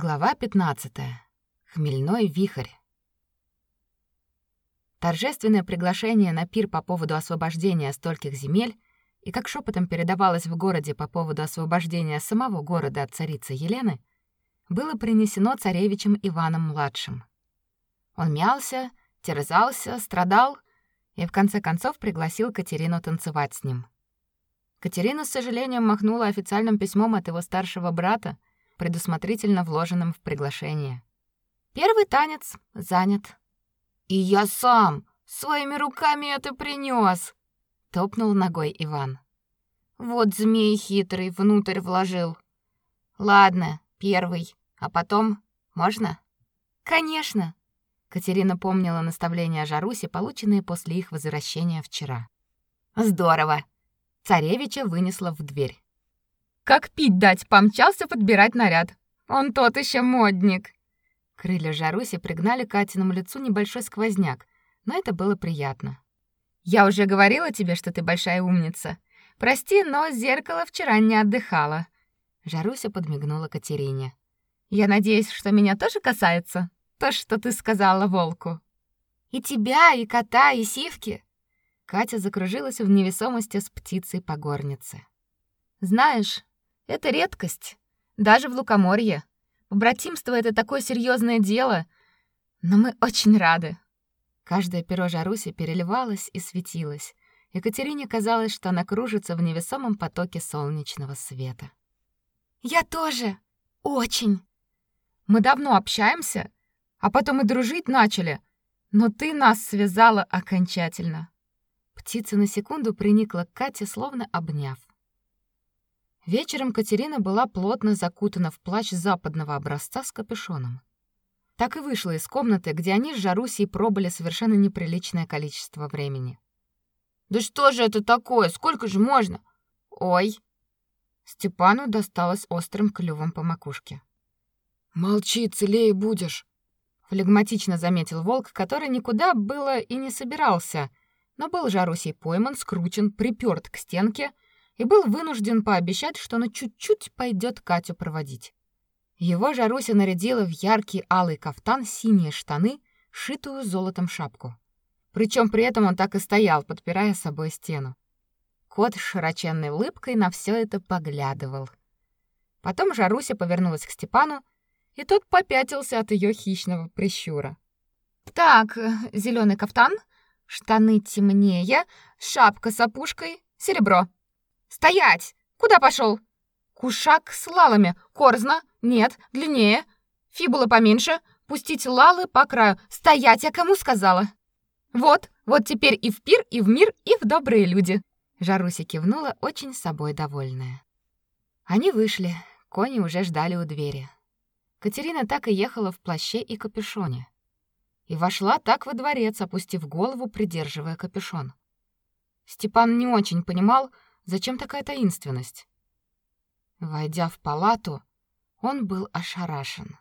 Глава 15. Хмельной вихрь. Торжественное приглашение на пир по поводу освобождения стольких земель и как шепотом передавалось в городе по поводу освобождения самого города от царицы Елены, было принесено царевичем Иваном-младшим. Он мялся, терзался, страдал и в конце концов пригласил Катерину танцевать с ним. Катерина с сожалением махнула официальным письмом от его старшего брата, предусмотрительно вложенным в приглашение. Первый танец занят. И я сам своими руками это принес, топнул ногой Иван. Вот змей хитрый внутрь вложил. Ладно, первый, а потом можно? Конечно. Катерина помнила наставления Жаруси, полученные после их возвращения вчера. Здорово. Царевича вынесла в дверь. Как пить дать, помчался подбирать наряд. Он тот еще модник. Крылья Жаруси пригнали Катиному лицу небольшой сквозняк, но это было приятно. Я уже говорила тебе, что ты большая умница. Прости, но зеркало вчера не отдыхало. Жаруся подмигнула Катерине. Я надеюсь, что меня тоже касается то, что ты сказала волку. И тебя, и кота, и сивки. Катя закружилась в невесомости с птицей по горнице. Знаешь, это редкость, даже в Лукоморье. Побратимство это такое серьезное дело, но мы очень рады. Каждое перо Жаруси переливалось и светилось. Екатерине казалось, что она кружится в невесомом потоке солнечного света. Я тоже. Очень. Мы давно общаемся, а потом и дружить начали, но ты нас связала окончательно. Птица на секунду приникла к Кате, словно обняв. Вечером Катерина была плотно закутана в плащ западного образца с капюшоном. Так и вышла из комнаты, где они с Жарусей пробыли совершенно неприличное количество времени. «Да что же это такое? Сколько же можно?» «Ой!» Степану досталось острым клювом по макушке. «Молчи, целее будешь!» Флегматично заметил волк, который никуда было и не собирался, но был Жарусей пойман, скручен, припёрт к стенке — и был вынужден пообещать, что она чуть-чуть пойдет Катю проводить. Его Жаруся нарядила в яркий алый кафтан, синие штаны, шитую золотом шапку. Причем при этом он так и стоял, подпирая собой стену. Кот с широченной улыбкой на все это поглядывал. Потом Жаруся повернулась к Степану, и тот попятился от ее хищного прищура. Так, зеленый кафтан, штаны темнее, шапка с опушкой, серебро. Стоять! Куда пошел? Кушак с лалами. Корзна? Нет, длиннее. Фибула поменьше. Пустить лалы по краю. Стоять, я кому сказала? Вот, вот теперь и в пир, и в мир, и в добрые люди. Жаруся кивнула, очень собой довольная. Они вышли. Кони уже ждали у двери. Катерина так и ехала в плаще и капюшоне. И вошла так во дворец, опустив голову, придерживая капюшон. Степан не очень понимал, Зачем такая таинственность? Войдя в палату, он был ошарашен.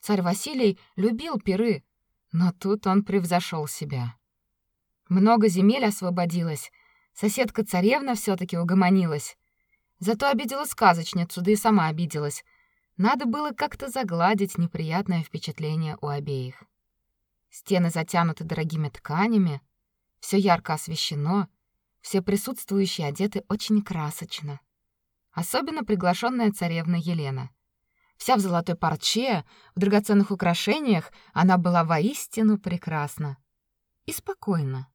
Царь Василий любил пиры, но тут он превзошел себя. Много земель освободилось, соседка царевна все таки угомонилась. Зато обидела сказочницу, да и сама обиделась. Надо было как-то загладить неприятное впечатление у обеих. Стены затянуты дорогими тканями, все ярко освещено — все присутствующие одеты очень красочно. Особенно приглашенная царевна Елена. Вся в золотой парче, в драгоценных украшениях, она была воистину прекрасна. И спокойна.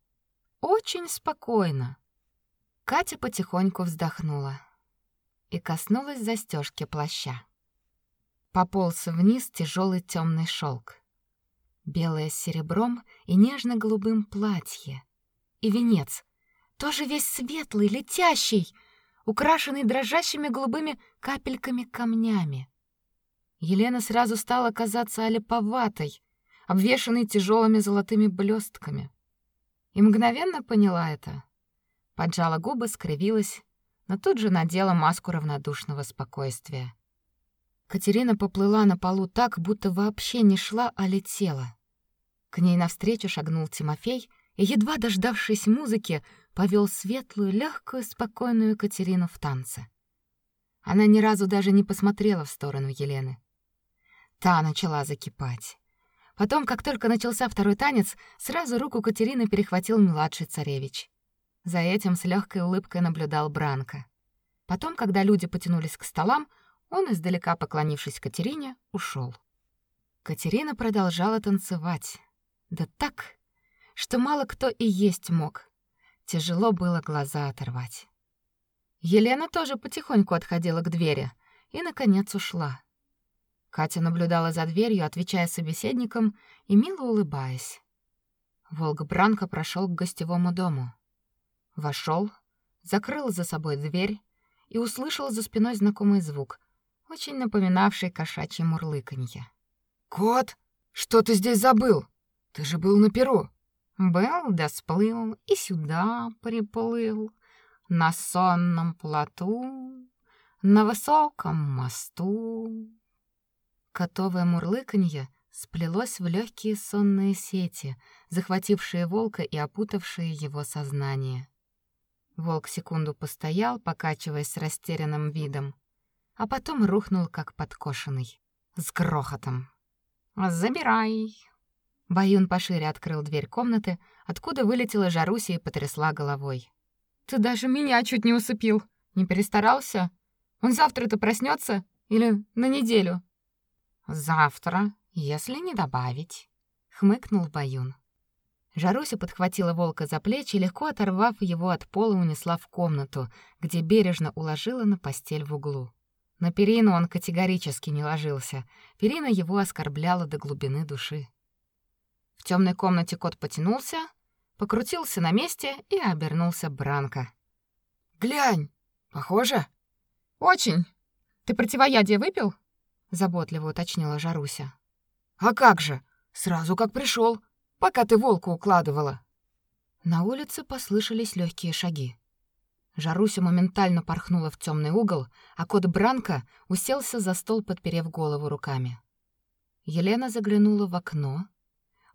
Очень спокойна. Катя потихоньку вздохнула и коснулась застежки плаща. Пополз вниз тяжелый темный шелк. Белое с серебром и нежно-голубым платье. И венец, тоже весь светлый, летящий, украшенный дрожащими голубыми капельками-камнями. Елена сразу стала казаться олиповатой, обвешанной тяжелыми золотыми блестками. И мгновенно поняла это. Поджала губы, скривилась, но тут же надела маску равнодушного спокойствия. Катерина поплыла на полу так, будто вообще не шла, а летела. К ней навстречу шагнул Тимофей и, едва дождавшись музыки, повел светлую, легкую, спокойную Катерину в танце. Она ни разу даже не посмотрела в сторону Елены. Та начала закипать. Потом, как только начался второй танец, сразу руку Катерины перехватил младший царевич. За этим с легкой улыбкой наблюдал Бранко. Потом, когда люди потянулись к столам, он, издалека поклонившись Катерине, ушел. Катерина продолжала танцевать. Да так, что мало кто и есть мог. Тяжело было глаза оторвать. Елена тоже потихоньку отходила к двери и наконец ушла. Катя наблюдала за дверью, отвечая собеседникам и мило улыбаясь. Волк Бранко прошел к гостевому дому. Вошел, закрыл за собой дверь и услышал за спиной знакомый звук, очень напоминавший кошачье мурлыканье. «Кот, что ты здесь забыл? Ты же был на перу». Был да сплыл и сюда приплыл, на сонном плоту, на высоком мосту. Котовое мурлыканье сплелось в легкие сонные сети, захватившие волка и опутавшие его сознание. Волк секунду постоял, покачиваясь с растерянным видом, а потом рухнул как подкошенный, с грохотом. «Забирай!» Баюн пошире открыл дверь комнаты, откуда вылетела Жаруся и потрясла головой. «Ты даже меня чуть не усыпил! Не перестарался? Он завтра-то проснется Или на неделю?» Завтра, если не добавить, хмыкнул Баюн. Жаруся подхватила волка за плечи легко оторвав его от пола, унесла в комнату, где бережно уложила на постель в углу. На перину он категорически не ложился. Перина его оскорбляла до глубины души. В темной комнате кот потянулся, покрутился на месте и обернулся Бранко. «Глянь, похоже?» «Очень. Ты противоядие выпил?» заботливо уточнила Жаруся. А как же? Сразу как пришел, пока ты волка укладывала. На улице послышались легкие шаги. Жаруся моментально порхнула в темный угол, а кот Бранко уселся за стол, подперев голову руками. Елена заглянула в окно,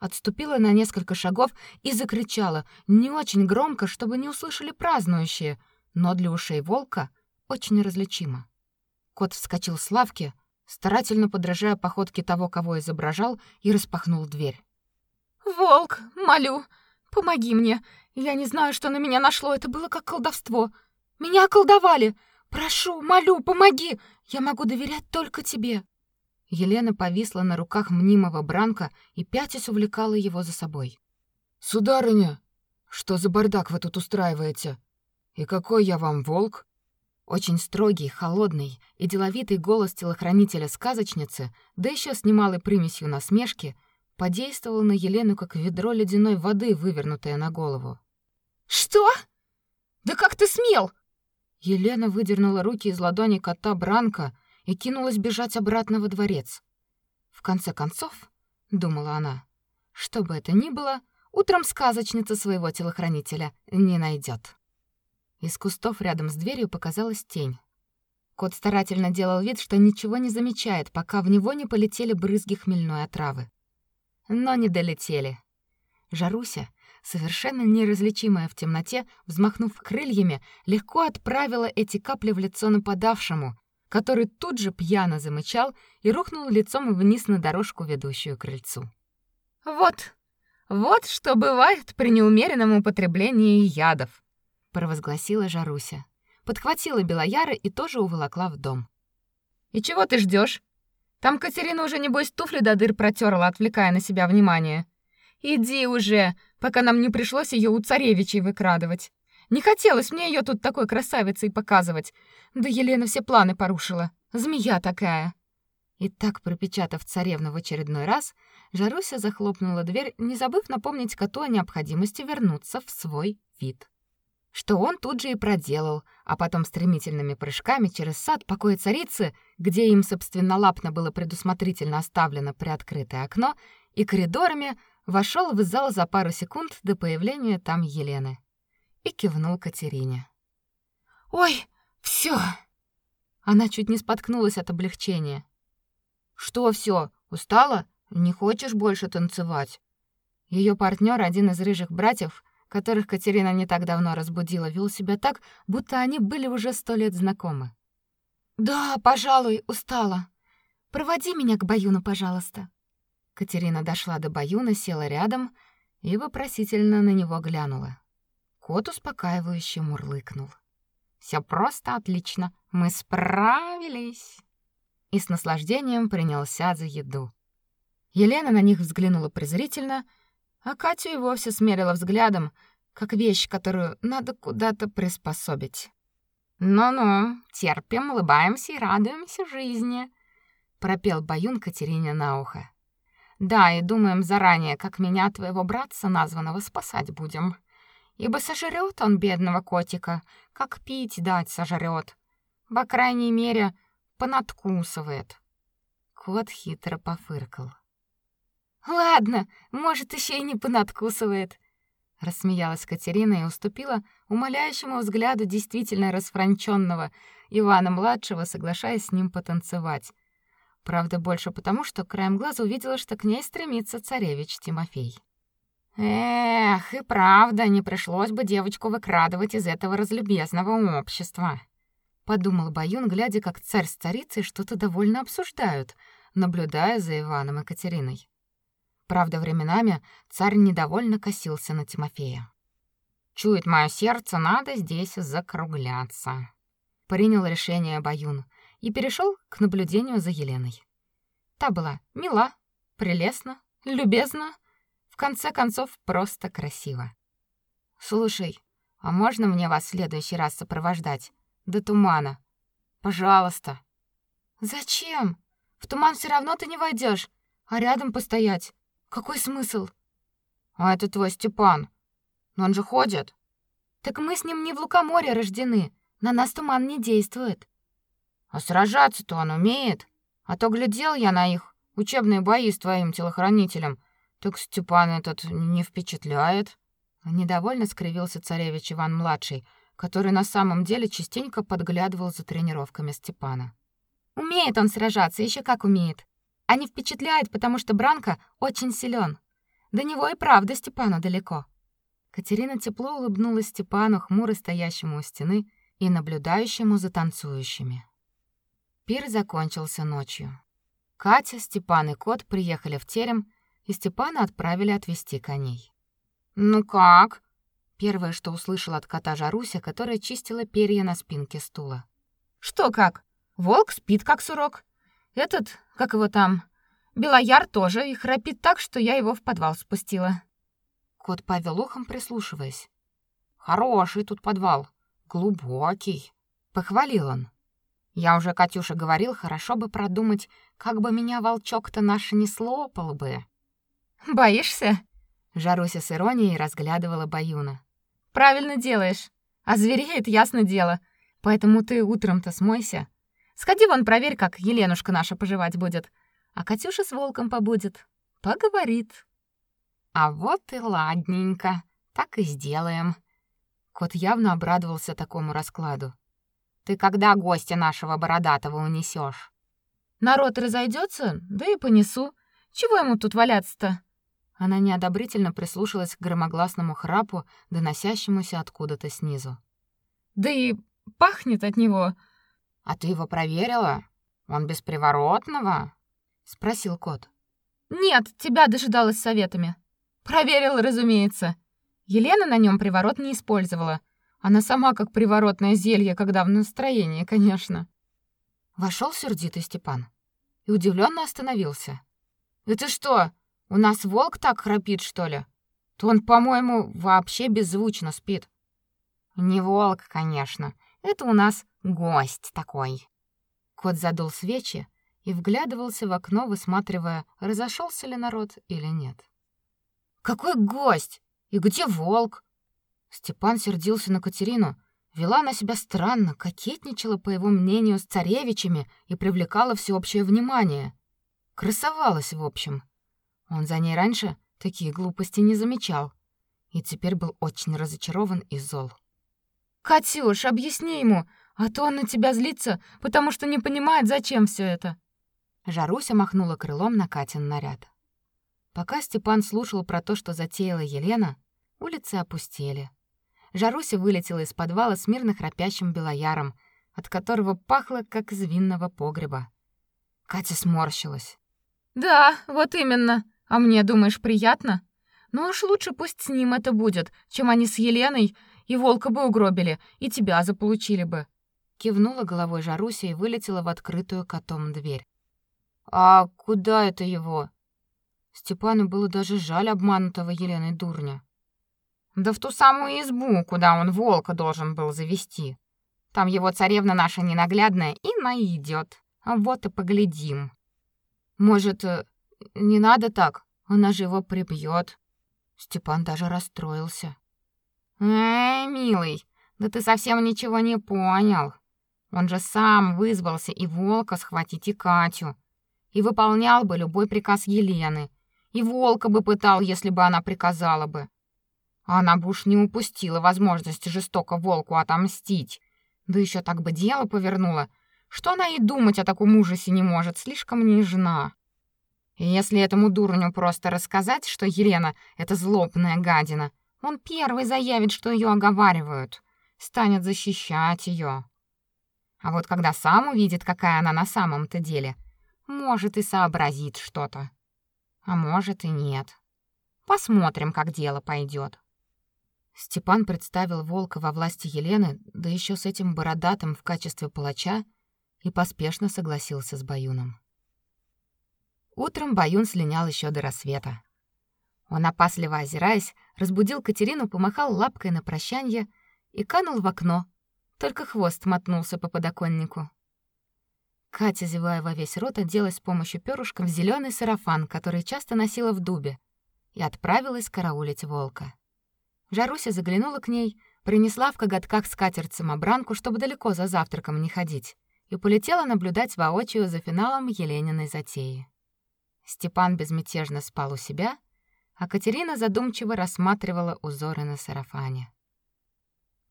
отступила на несколько шагов и закричала, не очень громко, чтобы не услышали празднующие, но для ушей волка очень различимо. Кот вскочил с лавки, старательно подражая походке того, кого изображал, и распахнул дверь. «Волк, молю, помоги мне. Я не знаю, что на меня нашло, это было как колдовство. Меня околдовали. Прошу, молю, помоги. Я могу доверять только тебе». Елена повисла на руках мнимого Бранка и пятясь увлекала его за собой. «Сударыня, что за бардак вы тут устраиваете? И какой я вам волк?» Очень строгий, холодный и деловитый голос телохранителя-сказочницы, да еще с немалой примесью насмешки, подействовал на Елену как ведро ледяной воды, вывернутое на голову. «Что? Да как ты смел?» Елена выдернула руки из ладони кота Бранка и кинулась бежать обратно во дворец. В конце концов, думала она, что бы это ни было, утром сказочница своего телохранителя не найдет. Из кустов рядом с дверью показалась тень. Кот старательно делал вид, что ничего не замечает, пока в него не полетели брызги хмельной отравы. Но не долетели. Жаруся, совершенно неразличимая в темноте, взмахнув крыльями, легко отправила эти капли в лицо нападавшему, который тут же пьяно замычал и рухнул лицом вниз на дорожку, ведущую к крыльцу. Вот, вот что бывает при неумеренном употреблении ядов провозгласила Жаруся. Подхватила Белояра и тоже уволокла в дом. И чего ты ждешь? Там Катерина уже небось туфли до дыр протерла, отвлекая на себя внимание. Иди уже, пока нам не пришлось ее у царевичей выкрадывать. Не хотелось мне ее тут такой красавицей показывать. Да Елена все планы порушила. Змея такая. И так пропечатав царевну в очередной раз, Жаруся захлопнула дверь, не забыв напомнить коту о необходимости вернуться в свой вид что он тут же и проделал, а потом стремительными прыжками через сад покоя царицы, где им собственнолапно было предусмотрительно оставлено приоткрытое окно, и коридорами вошел в зал за пару секунд до появления там Елены. И кивнул Катерине. «Ой, все! Она чуть не споткнулась от облегчения. «Что все? Устала? Не хочешь больше танцевать?» Ее партнер, один из рыжих братьев, которых Катерина не так давно разбудила, вел себя так, будто они были уже сто лет знакомы. «Да, пожалуй, устала. Проводи меня к Баюну, пожалуйста. Катерина дошла до Баюна, села рядом и вопросительно на него глянула. Кот успокаивающе мурлыкнул. Все просто отлично. Мы справились. И с наслаждением принялся за еду. Елена на них взглянула презрительно, а Катю и вовсе смерила взглядом, как вещь, которую надо куда-то приспособить. «Ну-ну, терпим, улыбаемся и радуемся жизни», — пропел Баюн Катерине на ухо. «Да, и думаем заранее, как меня, твоего братца названного, спасать будем. Ибо сожрет он бедного котика, как пить дать сожрет. По крайней мере, понадкусывает». Кот хитро пофыркал. «Ладно, может, еще и не понадкусывает», рассмеялась Катерина и уступила умоляющему взгляду действительно расфранченного Ивана-младшего, соглашаясь с ним потанцевать. Правда, больше потому, что краем глаза увидела, что к ней стремится царевич Тимофей. Эх, и правда, не пришлось бы девочку выкрадывать из этого разлюбезного общества, подумал Баюн, глядя, как царь с царицей что-то довольно обсуждают, наблюдая за Иваном и Катериной. Правда, временами царь недовольно косился на Тимофея. Чует мое сердце, надо здесь закругляться. Принял решение Баюн и перешел к наблюдению за Еленой. Та была мила, прелестна, любезна, конце концов просто красива. Слушай, а можно мне вас в следующий раз сопровождать до тумана? Пожалуйста. Зачем? В туман все равно ты не войдешь, а рядом постоять. Какой смысл? А это твой Степан. Но он же ходит. Так мы с ним не в Лукоморье рождены. На нас туман не действует. А сражаться-то он умеет. А то глядел я на их учебные бои с твоим телохранителем. Так Степан этот не впечатляет. Недовольно скривился царевич Иван младший, который на самом деле частенько подглядывал за тренировками Степана. Умеет он сражаться, еще как умеет а не впечатляет, потому что Бранко очень силен. До него и правда Степану далеко. Катерина тепло улыбнулась Степану, хмуро стоящему у стены и наблюдающему за танцующими. Пир закончился ночью. Катя, Степан и кот приехали в терем, и Степана отправили отвезти коней. «Ну как?» Первое, что услышала от кота Жаруся, которая чистила перья на спинке стула. «Что как? Волк спит, как сурок. Этот, как его там, Белояр тоже и храпит так, что я его в подвал спустила. Кот повел ухом, прислушиваясь. Хороший тут подвал, глубокий, похвалил он. Я уже Катюше говорил, хорошо бы продумать, как бы меня волчок-то наш не слопал бы. Боишься? Жаруся с иронией разглядывала Баюна. Правильно делаешь. А звереет ясно дело. Поэтому ты утром-то смойся, Сходи вон проверь, как Еленушка наша поживать будет. А Катюша с волком побудет. Поговорит. А вот и ладненько. Так и сделаем. Кот явно обрадовался такому раскладу. Ты когда гостя нашего бородатого унесешь? Народ разойдется, да и понесу. Чего ему тут валяться-то? Она неодобрительно прислушалась к громогласному храпу, доносящемуся откуда-то снизу. Да и пахнет от него а ты его проверила? Он без приворотного? спросил кот. Нет, тебя дожидалась советами. Проверила, разумеется. Елена на нем приворот не использовала. Она сама как приворотное зелье, когда в настроении, конечно. Вошел сердитый Степан и удивленно остановился. Это что, у нас волк так храпит, что ли? То он, по-моему, вообще беззвучно спит. Не волк, конечно. Это у нас гость такой. Кот задул свечи и вглядывался в окно, высматривая, разошелся ли народ или нет. Какой гость? И где волк? Степан сердился на Катерину, вела на себя странно, кокетничала, по его мнению, с царевичами и привлекала всеобщее внимание. Красовалась, в общем. Он за ней раньше такие глупости не замечал и теперь был очень разочарован и зол. «Катюш, объясни ему, а то он на тебя злится, потому что не понимает, зачем все это». Жаруся махнула крылом на Катин наряд. Пока Степан слушал про то, что затеяла Елена, улицы опустели. Жаруся вылетела из подвала с мирно храпящим белояром, от которого пахло, как из винного погреба. Катя сморщилась. Да, вот именно. А мне, думаешь, приятно? Ну уж лучше пусть с ним это будет, чем они с Еленой и волка бы угробили, и тебя заполучили бы. Кивнула головой Жаруся и вылетела в открытую котом дверь. А куда это его? Степану было даже жаль обманутого Еленой дурня. Да в ту самую избу, куда он волка должен был завести. Там его царевна наша ненаглядная и найдет. Вот и поглядим. Может, э, не надо так? Она же его прибьет. Степан даже расстроился. Эй, милый, да ты совсем ничего не понял. Он же сам вызвался и волка схватить, и Катю. И выполнял бы любой приказ Елены. И волка бы пытал, если бы она приказала бы. А она бы уж не упустила возможности жестоко волку отомстить. Да еще так бы дело повернула, что она и думать о таком ужасе не может, слишком нежна. И если этому дурню просто рассказать, что Елена — это злобная гадина, он первый заявит, что ее оговаривают, станет защищать ее. А вот когда сам увидит, какая она на самом-то деле, может и сообразит что-то. А может и нет. Посмотрим, как дело пойдет. Степан представил волка во власти Елены, да еще с этим бородатым в качестве палача, и поспешно согласился с Баюном. Утром Баюн слинял еще до рассвета. Он, опасливо озираясь, разбудил Катерину, помахал лапкой на прощанье и канул в окно. Только хвост мотнулся по подоконнику. Катя, зевая во весь рот, оделась с помощью перышка в зеленый сарафан, который часто носила в дубе, и отправилась караулить волка. Жаруся заглянула к ней, принесла в коготках скатерть самобранку, чтобы далеко за завтраком не ходить, и полетела наблюдать воочию за финалом Елениной затеи. Степан безмятежно спал у себя, а Катерина задумчиво рассматривала узоры на сарафане.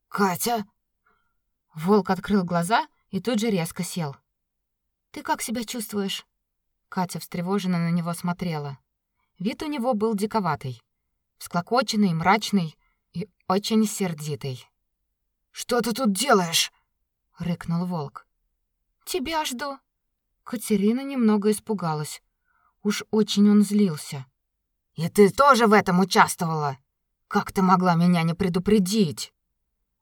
«Катя!» Волк открыл глаза и тут же резко сел. «Ты как себя чувствуешь?» Катя встревоженно на него смотрела. Вид у него был диковатый, всклокоченный, мрачный, и очень сердитый. «Что ты тут делаешь?» — рыкнул волк. «Тебя жду». Катерина немного испугалась. Уж очень он злился. «И ты тоже в этом участвовала? Как ты могла меня не предупредить?»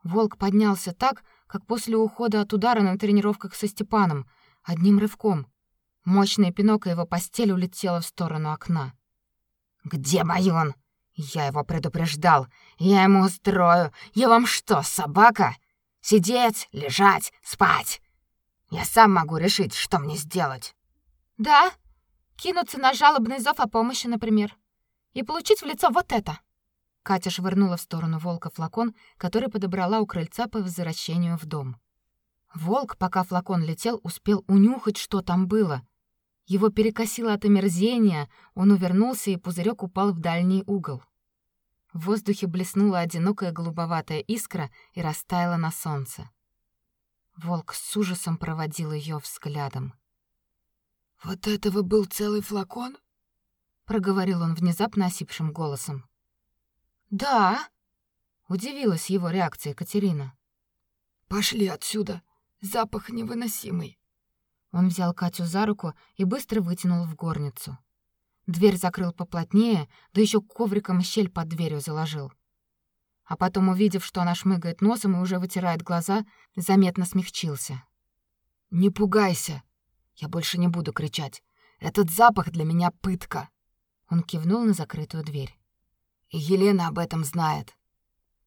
Волк поднялся так, как после ухода от удара на тренировках со Степаном, одним рывком. Мощная пинок его постель улетела в сторону окна. «Где Байон?» Я его предупреждал. Я ему устрою. Я вам что, собака? Сидеть, лежать, спать. Я сам могу решить, что мне сделать. Да? Кинуться на жалобный зов о помощи, например. И получить в лицо вот это. Катя швырнула в сторону волка флакон, который подобрала у крыльца по возвращению в дом. Волк, пока флакон летел, успел унюхать, что там было — его перекосило от омерзения, он увернулся, и пузырек упал в дальний угол. В воздухе блеснула одинокая голубоватая искра и растаяла на солнце. Волк с ужасом проводил ее взглядом. «Вот этого был целый флакон?» — проговорил он внезапно осипшим голосом. «Да!» — удивилась его реакция Катерина. «Пошли отсюда! Запах невыносимый!» Он взял Катю за руку и быстро вытянул в горницу. Дверь закрыл поплотнее, да еще ковриком щель под дверью заложил. А потом, увидев, что она шмыгает носом и уже вытирает глаза, заметно смягчился. «Не пугайся. Я больше не буду кричать. Этот запах для меня пытка». Он кивнул на закрытую дверь. «И Елена об этом знает.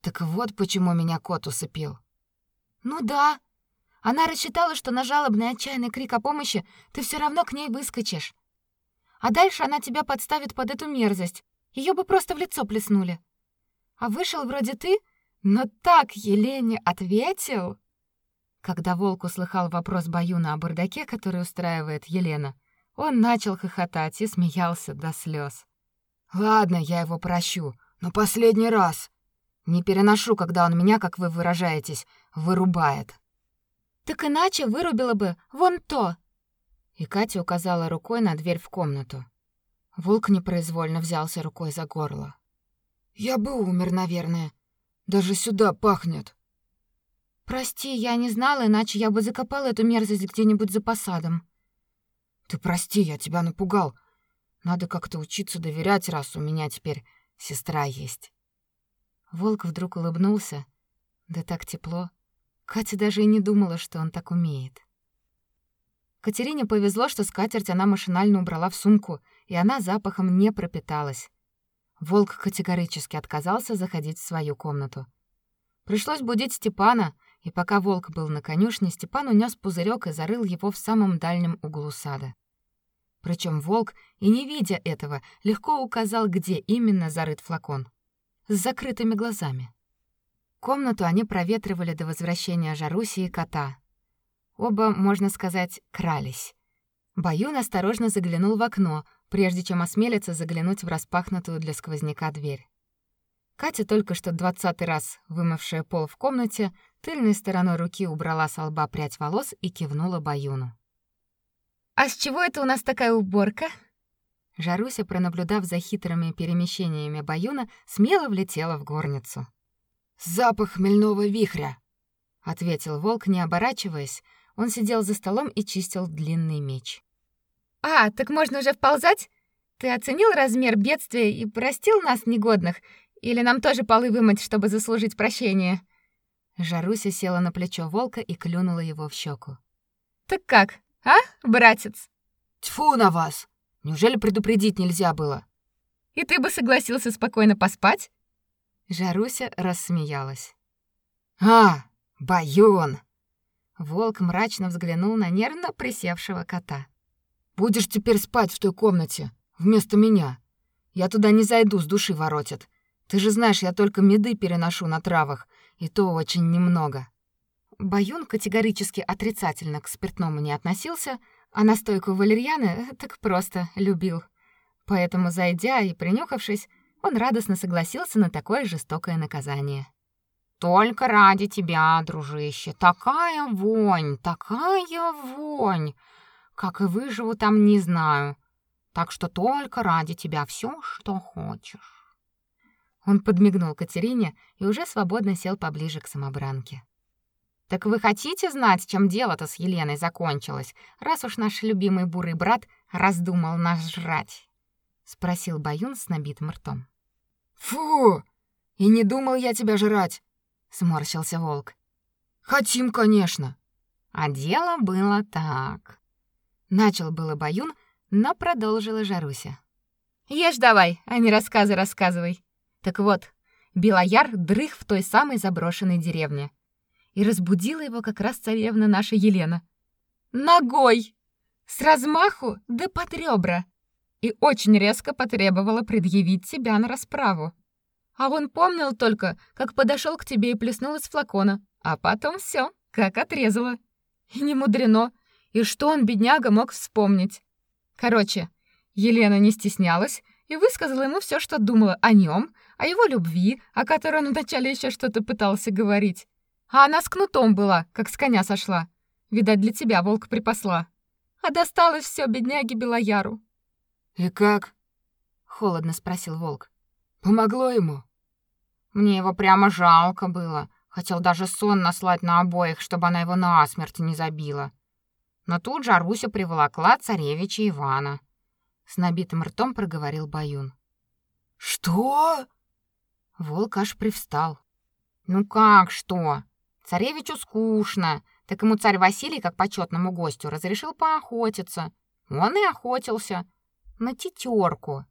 Так вот почему меня кот усыпил». «Ну да», она рассчитала, что на жалобный отчаянный крик о помощи ты все равно к ней выскочишь. А дальше она тебя подставит под эту мерзость. Ее бы просто в лицо плеснули. А вышел вроде ты, но так Елене ответил. Когда волк услыхал вопрос Баюна о бардаке, который устраивает Елена, он начал хохотать и смеялся до слез. Ладно, я его прощу, но последний раз. Не переношу, когда он меня, как вы выражаетесь, вырубает. Так иначе вырубила бы вон то. И Катя указала рукой на дверь в комнату. Волк непроизвольно взялся рукой за горло. Я бы умер, наверное. Даже сюда пахнет. Прости, я не знала, иначе я бы закопала эту мерзость где-нибудь за посадом. Ты прости, я тебя напугал. Надо как-то учиться доверять, раз у меня теперь сестра есть. Волк вдруг улыбнулся. Да так тепло. Катя даже и не думала, что он так умеет. Катерине повезло, что скатерть она машинально убрала в сумку, и она запахом не пропиталась. Волк категорически отказался заходить в свою комнату. Пришлось будить Степана, и пока волк был на конюшне, Степан унес пузырек и зарыл его в самом дальнем углу сада. Причем волк, и не видя этого, легко указал, где именно зарыт флакон. С закрытыми глазами. Комнату они проветривали до возвращения Жаруси и кота. Оба, можно сказать, крались. Баюн осторожно заглянул в окно, прежде чем осмелиться заглянуть в распахнутую для сквозняка дверь. Катя, только что двадцатый раз вымывшая пол в комнате, тыльной стороной руки убрала с лба прядь волос и кивнула Баюну. «А с чего это у нас такая уборка?» Жаруся, пронаблюдав за хитрыми перемещениями Баюна, смело влетела в горницу. «Запах хмельного вихря», — ответил волк, не оборачиваясь. Он сидел за столом и чистил длинный меч. «А, так можно уже вползать? Ты оценил размер бедствия и простил нас негодных? Или нам тоже полы вымыть, чтобы заслужить прощение?» Жаруся села на плечо волка и клюнула его в щеку. «Так как, а, братец? Тьфу на вас. Неужели предупредить нельзя было? И ты бы согласился спокойно поспать? Жаруся рассмеялась. А, Баюн. Волк мрачно взглянул на нервно присевшего кота. Будешь теперь спать в той комнате вместо меня. Я туда не зайду, с души воротит. Ты же знаешь, я только меды переношу на травах, и то очень немного. Баюн категорически отрицательно к спиртному не относился, а настойку валерьяны так просто любил. Поэтому, зайдя и принюхавшись, он радостно согласился на такое жестокое наказание. «Только ради тебя, дружище, такая вонь, такая вонь! Как и выживу там, не знаю. Так что только ради тебя все, что хочешь». Он подмигнул Катерине и уже свободно сел поближе к самобранке. Так вы хотите знать, чем дело-то с Еленой закончилось, раз уж наш любимый бурый брат раздумал нас жрать? спросил Баюн с набитым ртом. Фу! И не думал я тебя жрать, сморщился волк. Хотим, конечно. А дело было так. Начал было Баюн, но продолжила Жаруся. Ешь давай, а не рассказы рассказывай. Так вот, Белояр дрых в той самой заброшенной деревне и разбудила его как раз царевна наша Елена. Ногой! С размаху да под ребра. И очень резко потребовала предъявить себя на расправу. А он помнил только, как подошел к тебе и плеснул из флакона, а потом все, как отрезала. И не мудрено, и что он, бедняга, мог вспомнить. Короче, Елена не стеснялась и высказала ему все, что думала о нем, о его любви, о которой он вначале еще что-то пытался говорить. А она с кнутом была, как с коня сошла. Видать, для тебя волк припасла. А досталось все бедняге Белояру. И как? холодно спросил волк. Помогло ему? Мне его прямо жалко было. Хотел даже сон наслать на обоих, чтобы она его насмерть не забила. Но тут же Аруся приволокла царевича Ивана. С набитым ртом проговорил Баюн. Что? Волк аж привстал. Ну как что? Царевичу скучно, так ему царь Василий, как почетному гостю, разрешил поохотиться. Он и охотился на тетерку.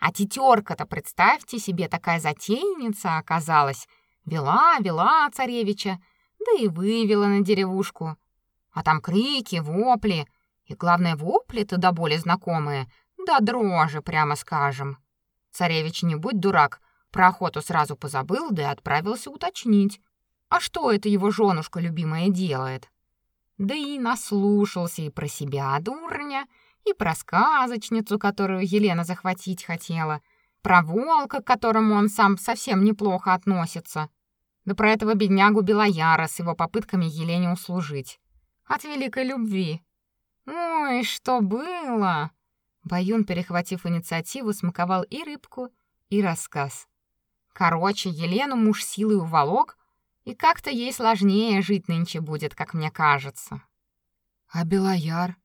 А тетерка-то, представьте себе, такая затейница оказалась. Вела, вела царевича, да и вывела на деревушку. А там крики, вопли, и главное, вопли-то до боли знакомые, да дрожи, прямо скажем. Царевич, не будь дурак, про охоту сразу позабыл, да и отправился уточнить, а что это его жёнушка любимая делает? Да и наслушался и про себя, дурня, и про сказочницу, которую Елена захватить хотела, про волка, к которому он сам совсем неплохо относится, да про этого беднягу Белояра с его попытками Елене услужить. От великой любви. Ой, что было? Баюн, перехватив инициативу, смаковал и рыбку, и рассказ. Короче, Елену муж силой уволок, и как-то ей сложнее жить нынче будет, как мне кажется. А Белояр?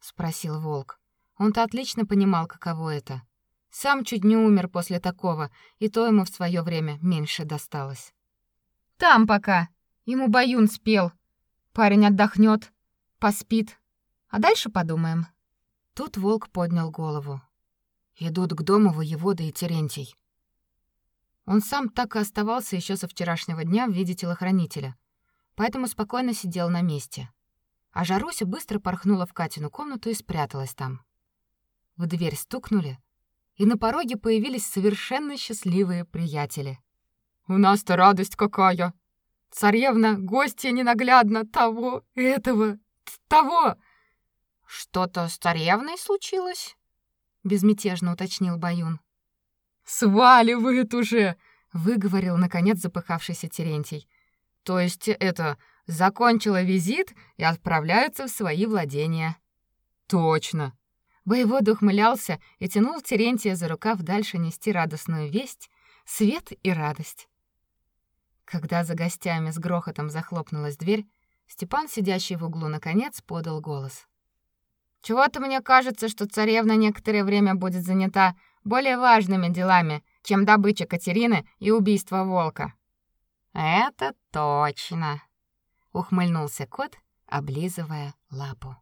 спросил волк. Он-то отлично понимал, каково это. Сам чуть не умер после такого, и то ему в свое время меньше досталось. Там пока. Ему баюн спел. Парень отдохнет, поспит, а дальше подумаем. Тут волк поднял голову. Идут к дому воевода и Терентий. Он сам так и оставался еще со вчерашнего дня в виде телохранителя, поэтому спокойно сидел на месте. А Жаруся быстро порхнула в Катину комнату и спряталась там. В дверь стукнули, и на пороге появились совершенно счастливые приятели. «У нас-то радость какая! Царевна, гостья ненаглядно того, этого, того!» «Что-то с царевной случилось?» — безмятежно уточнил Баюн. «Сваливает уже!» — выговорил, наконец, запыхавшийся Терентий. «То есть это, закончила визит и отправляется в свои владения». «Точно!» Воевода ухмылялся и тянул Терентия за рукав дальше нести радостную весть, свет и радость. Когда за гостями с грохотом захлопнулась дверь, Степан, сидящий в углу, наконец подал голос. «Чего-то мне кажется, что царевна некоторое время будет занята более важными делами, чем добыча Катерины и убийство волка». «Это точно», — ухмыльнулся кот, облизывая лапу.